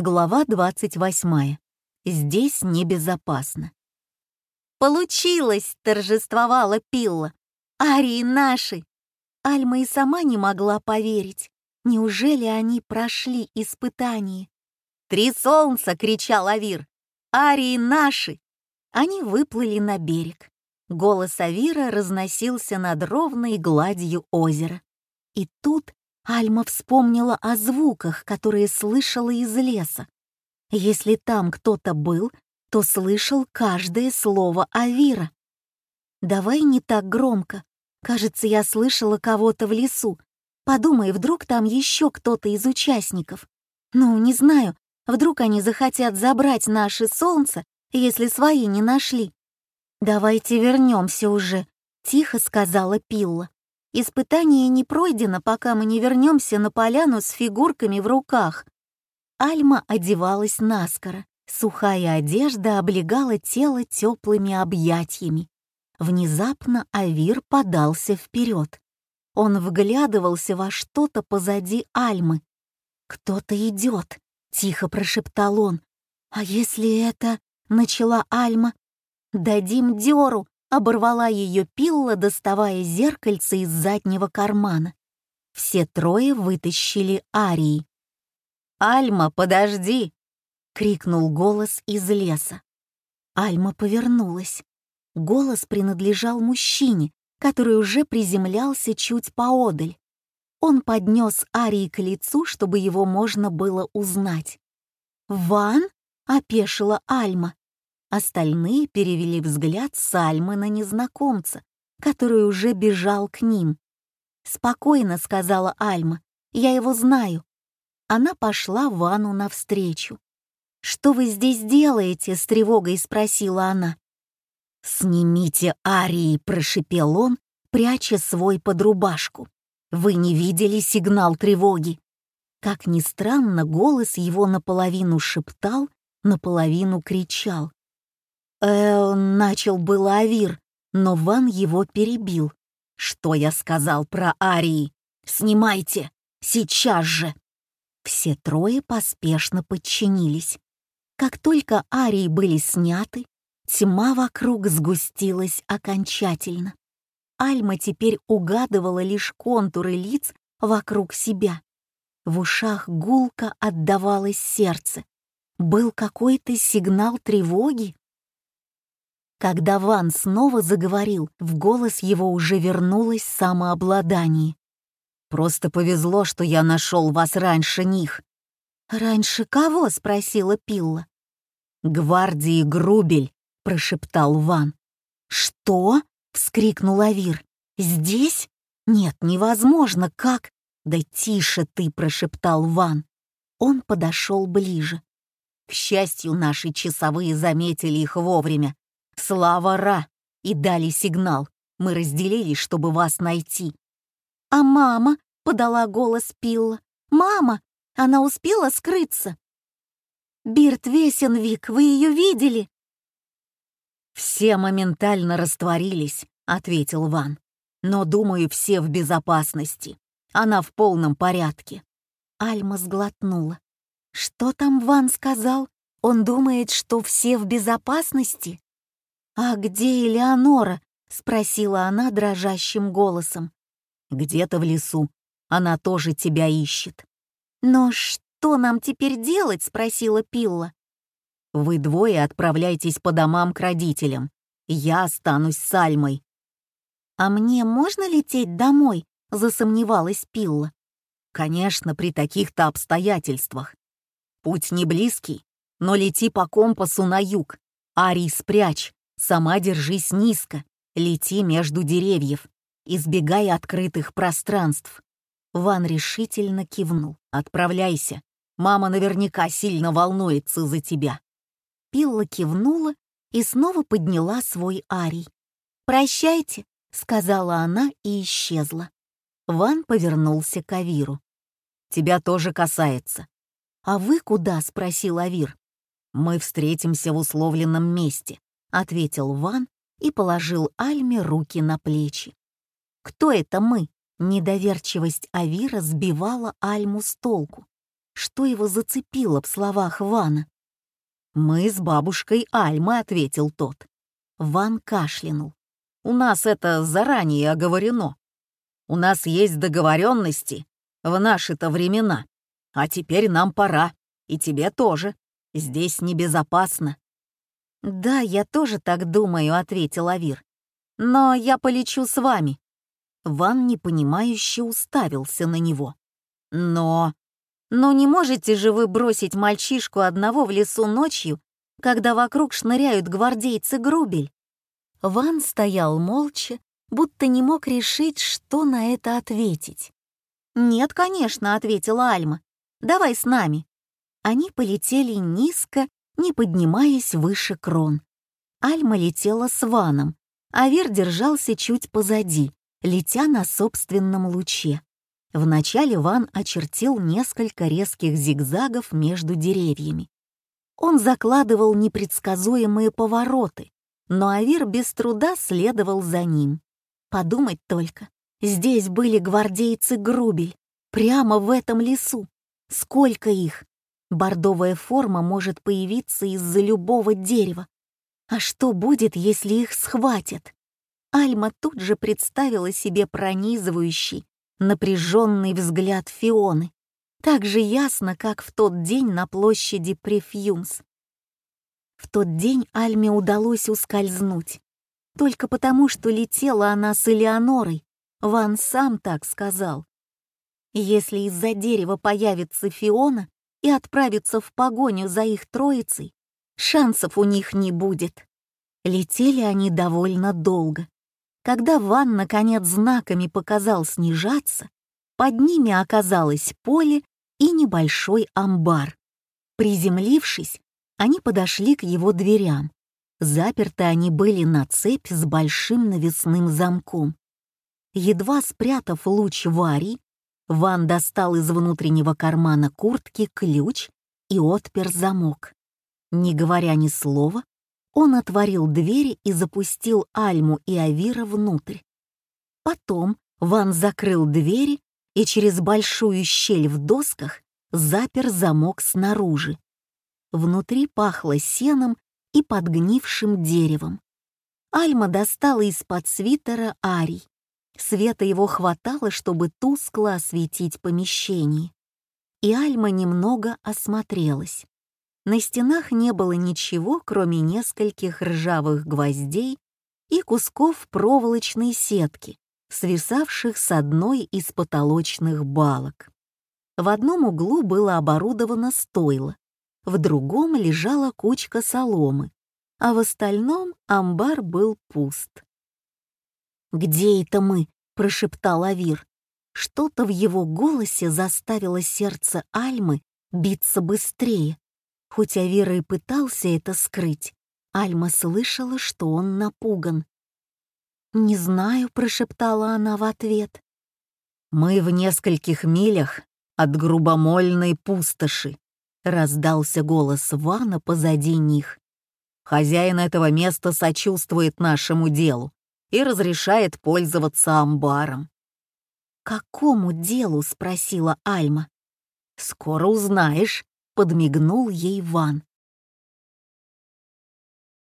Глава 28. Здесь небезопасно. «Получилось!» — торжествовала Пилла. «Арии наши!» Альма и сама не могла поверить. Неужели они прошли испытание? «Три солнца!» — кричал Авир. «Арии наши!» Они выплыли на берег. Голос Авира разносился над ровной гладью озера. И тут Альма вспомнила о звуках, которые слышала из леса. Если там кто-то был, то слышал каждое слово Авира. «Давай не так громко. Кажется, я слышала кого-то в лесу. Подумай, вдруг там еще кто-то из участников. Ну, не знаю, вдруг они захотят забрать наше солнце, если свои не нашли. Давайте вернемся уже», — тихо сказала Пилла. Испытание не пройдено, пока мы не вернемся на поляну с фигурками в руках. Альма одевалась наскоро. Сухая одежда облегала тело теплыми объятиями. Внезапно Авир подался вперед. Он вглядывался во что-то позади Альмы. «Кто-то идет», — тихо прошептал он. «А если это...» — начала Альма. «Дадим дёру», оборвала ее пилла, доставая зеркальце из заднего кармана. Все трое вытащили Арии. «Альма, подожди!» — крикнул голос из леса. Альма повернулась. Голос принадлежал мужчине, который уже приземлялся чуть поодаль. Он поднес Арии к лицу, чтобы его можно было узнать. «Ван?» — опешила Альма. Остальные перевели взгляд Сальмы на незнакомца, который уже бежал к ним. «Спокойно», — сказала Альма, — «я его знаю». Она пошла Вану навстречу. «Что вы здесь делаете?» — с тревогой спросила она. «Снимите Арии», — прошипел он, пряча свой под рубашку. «Вы не видели сигнал тревоги?» Как ни странно, голос его наполовину шептал, наполовину кричал. Э, начал было Авир, но Ван его перебил. Что я сказал про Арии? Снимайте! Сейчас же! Все трое поспешно подчинились. Как только Арии были сняты, тьма вокруг сгустилась окончательно. Альма теперь угадывала лишь контуры лиц вокруг себя. В ушах гулко отдавалось сердце. Был какой-то сигнал тревоги? Когда Ван снова заговорил, в голос его уже вернулось самообладание. «Просто повезло, что я нашел вас раньше них». «Раньше кого?» — спросила Пилла. «Гвардии Грубель», — прошептал Ван. «Что?» — вскрикнул Авир. «Здесь? Нет, невозможно, как?» «Да тише ты!» — прошептал Ван. Он подошел ближе. К счастью, наши часовые заметили их вовремя. Слава Ра! И дали сигнал. Мы разделились, чтобы вас найти. А мама, — подала голос Пилла. Мама! Она успела скрыться. Бирт Весенвик, вы ее видели? Все моментально растворились, — ответил Ван. Но, думаю, все в безопасности. Она в полном порядке. Альма сглотнула. Что там Ван сказал? Он думает, что все в безопасности? «А где Элеонора?» — спросила она дрожащим голосом. «Где-то в лесу. Она тоже тебя ищет». «Но что нам теперь делать?» — спросила Пилла. «Вы двое отправляйтесь по домам к родителям. Я останусь с Альмой». «А мне можно лететь домой?» — засомневалась Пилла. «Конечно, при таких-то обстоятельствах. Путь не близкий, но лети по компасу на юг. Арий спрячь, Сама держись низко, лети между деревьев, избегай открытых пространств. Ван решительно кивнул. «Отправляйся. Мама наверняка сильно волнуется за тебя». Пилла кивнула и снова подняла свой арий. «Прощайте», — сказала она и исчезла. Ван повернулся к Авиру. «Тебя тоже касается». «А вы куда?» — спросил Авир. «Мы встретимся в условленном месте. — ответил Ван и положил Альме руки на плечи. «Кто это мы?» Недоверчивость Авира сбивала Альму с толку. что его зацепило в словах Вана. «Мы с бабушкой Альмой», — ответил тот. Ван кашлянул. «У нас это заранее оговорено. У нас есть договоренности в наши-то времена. А теперь нам пора. И тебе тоже. Здесь небезопасно». «Да, я тоже так думаю», — ответил Авир. «Но я полечу с вами». Ван непонимающе уставился на него. «Но...» «Но не можете же вы бросить мальчишку одного в лесу ночью, когда вокруг шныряют гвардейцы Грубель?» Ван стоял молча, будто не мог решить, что на это ответить. «Нет, конечно», — ответила Альма. «Давай с нами». Они полетели низко, не поднимаясь выше крон. Альма летела с Ваном, а Вер держался чуть позади, летя на собственном луче. Вначале Ван очертил несколько резких зигзагов между деревьями. Он закладывал непредсказуемые повороты, но Авир без труда следовал за ним. Подумать только, здесь были гвардейцы Грубель, прямо в этом лесу. Сколько их! Бордовая форма может появиться из-за любого дерева. А что будет, если их схватят? Альма тут же представила себе пронизывающий, напряженный взгляд Фионы, так же ясно, как в тот день на площади Префьюмс. В тот день Альме удалось ускользнуть, только потому, что летела она с Элеонорой. Ван сам так сказал. Если из-за дерева появится Фиона и отправится в погоню за их троицей, шансов у них не будет. Летели они довольно долго. Когда Ван, наконец, знаками показал снижаться, под ними оказалось поле и небольшой амбар. Приземлившись, они подошли к его дверям. Заперты они были на цепь с большим навесным замком. Едва спрятав луч Вари, Ван достал из внутреннего кармана куртки ключ и отпер замок. Не говоря ни слова, он отворил двери и запустил Альму и Авира внутрь. Потом Ван закрыл двери и через большую щель в досках запер замок снаружи. Внутри пахло сеном и подгнившим деревом. Альма достала из-под свитера арий. Света его хватало, чтобы тускло осветить помещение. И Альма немного осмотрелась. На стенах не было ничего, кроме нескольких ржавых гвоздей и кусков проволочной сетки, свисавших с одной из потолочных балок. В одном углу было оборудовано стойло, в другом лежала кучка соломы, а в остальном амбар был пуст. «Где это мы?» — прошептал Авир. Что-то в его голосе заставило сердце Альмы биться быстрее. Хоть Авира и пытался это скрыть, Альма слышала, что он напуган. «Не знаю», — прошептала она в ответ. «Мы в нескольких милях от грубомольной пустоши», — раздался голос Вана позади них. «Хозяин этого места сочувствует нашему делу и разрешает пользоваться амбаром». «Какому делу?» — спросила Альма. «Скоро узнаешь», подмигнул ей Ван.